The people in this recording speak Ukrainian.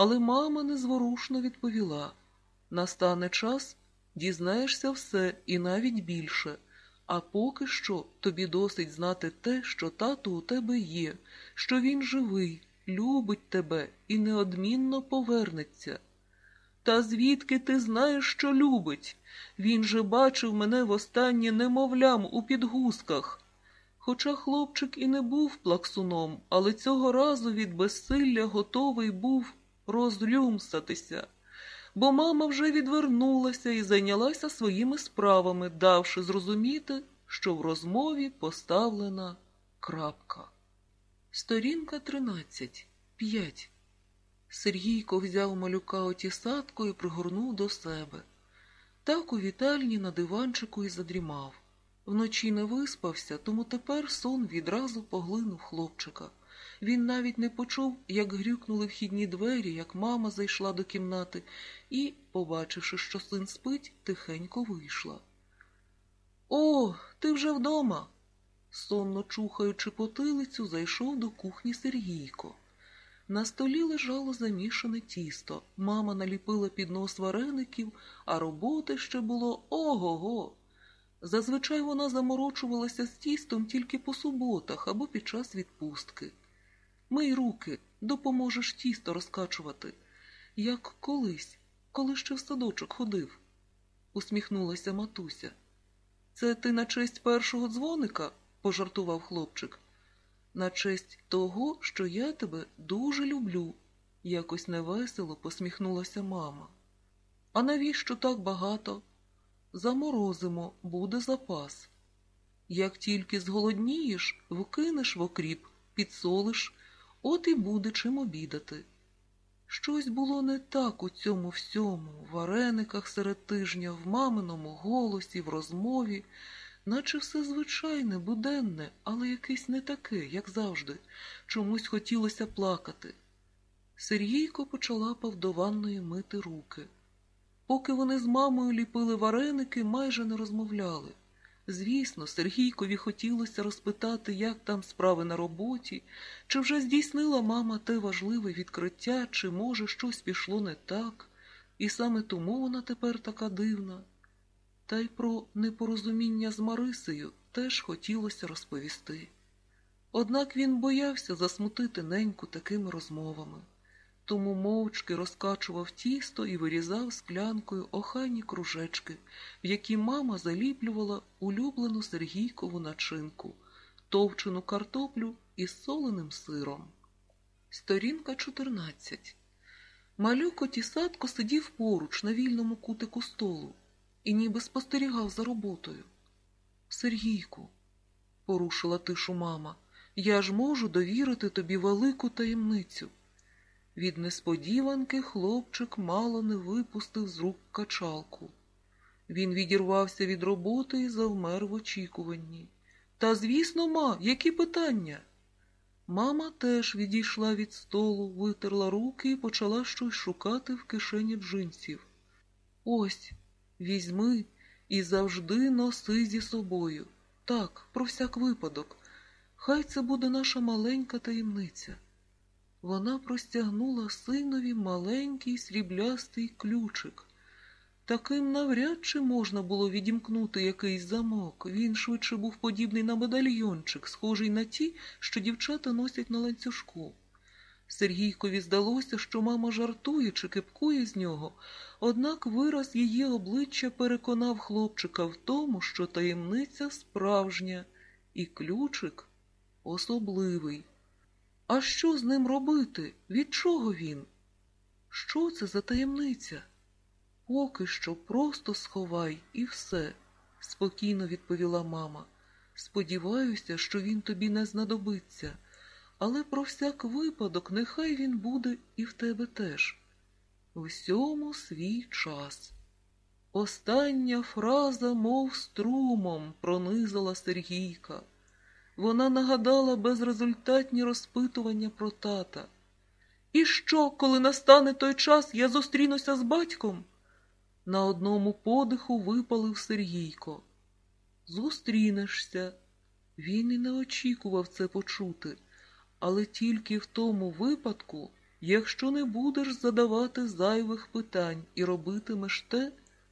але мама незворушно відповіла настане час, дізнаєшся все і навіть більше. А поки що тобі досить знати те, що тато у тебе є, що він живий, любить тебе і неодмінно повернеться. Та звідки ти знаєш, що любить? Він же бачив мене востаннє немовлям у підгузках. Хоча хлопчик і не був плаксуном, але цього разу від безсилля готовий був розлюмсатися, бо мама вже відвернулася і зайнялася своїми справами, давши зрозуміти, що в розмові поставлена крапка. Сторінка 13. 5. Сергійко взяв малюка отісатку і пригорнув до себе. Так у вітальні на диванчику і задрімав. Вночі не виспався, тому тепер сон відразу поглинув хлопчика. Він навіть не почув, як грюкнули вхідні двері, як мама зайшла до кімнати і, побачивши, що син спить, тихенько вийшла. О, ти вже вдома. Сонно чухаючи потилицю, зайшов до кухні Сергійко. На столі лежало замішане тісто. Мама наліпила під нос вареників, а роботи ще було ого-го. Зазвичай вона заморочувалася з тістом тільки по суботах або під час відпустки. Мий руки, допоможеш тісто розкачувати, як колись, коли ще в садочок ходив, усміхнулася матуся. Це ти на честь першого дзвоника? пожартував хлопчик. На честь того, що я тебе дуже люблю, якось невесело посміхнулася мама. А навіщо так багато? Заморозимо, буде запас. Як тільки зголоднієш, вкинеш в окріп, підсолиш, от і буде чим обідати. Щось було не так у цьому всьому, в варениках серед тижня, в маминому голосі, в розмові, наче все звичайне, буденне, але якесь не таке, як завжди, чомусь хотілося плакати. Сергійко почалапав до ванної мити руки. Поки вони з мамою ліпили вареники, майже не розмовляли. Звісно, Сергійкові хотілося розпитати, як там справи на роботі, чи вже здійснила мама те важливе відкриття, чи, може, щось пішло не так, і саме тому вона тепер така дивна. Та й про непорозуміння з Марисею теж хотілося розповісти. Однак він боявся засмутити неньку такими розмовами, тому мовчки розкачував тісто і вирізав склянкою охайні кружечки, в які мама заліплювала улюблену Сергійкову начинку, товчену картоплю із соленим сиром. Сторінка 14. Малюк отісатко сидів поруч на вільному кутику столу і ніби спостерігав за роботою. Сергійку, порушила тишу мама, я ж можу довірити тобі велику таємницю. Від несподіванки хлопчик мало не випустив з рук качалку. Він відірвався від роботи і завмер в очікуванні. Та, звісно, ма, які питання? Мама теж відійшла від столу, витерла руки і почала щось шукати в кишені джинсів. Ось, візьми і завжди носи зі собою. Так, про всяк випадок. Хай це буде наша маленька таємниця. Вона простягнула синові маленький сріблястий ключик. Таким навряд чи можна було відімкнути якийсь замок. Він швидше був подібний на медальйончик, схожий на ті, що дівчата носять на ланцюжку. Сергійкові здалося, що мама жартує чи кипкує з нього, однак вираз її обличчя переконав хлопчика в тому, що таємниця справжня, і ключик особливий. А що з ним робити? Від чого він? Що це за таємниця? Поки що просто сховай і все, спокійно відповіла мама. Сподіваюся, що він тобі не знадобиться, але про всяк випадок нехай він буде і в тебе теж. Всьому свій час. Остання фраза, мов струмом, пронизала Сергійка. Вона нагадала безрезультатні розпитування про тата. І що, коли настане той час, я зустрінуся з батьком? На одному подиху випалив Сергійко. Зустрінешся. Він і не очікував це почути, але тільки в тому випадку, Якщо не будеш задавати зайвих питань і робитимеш те,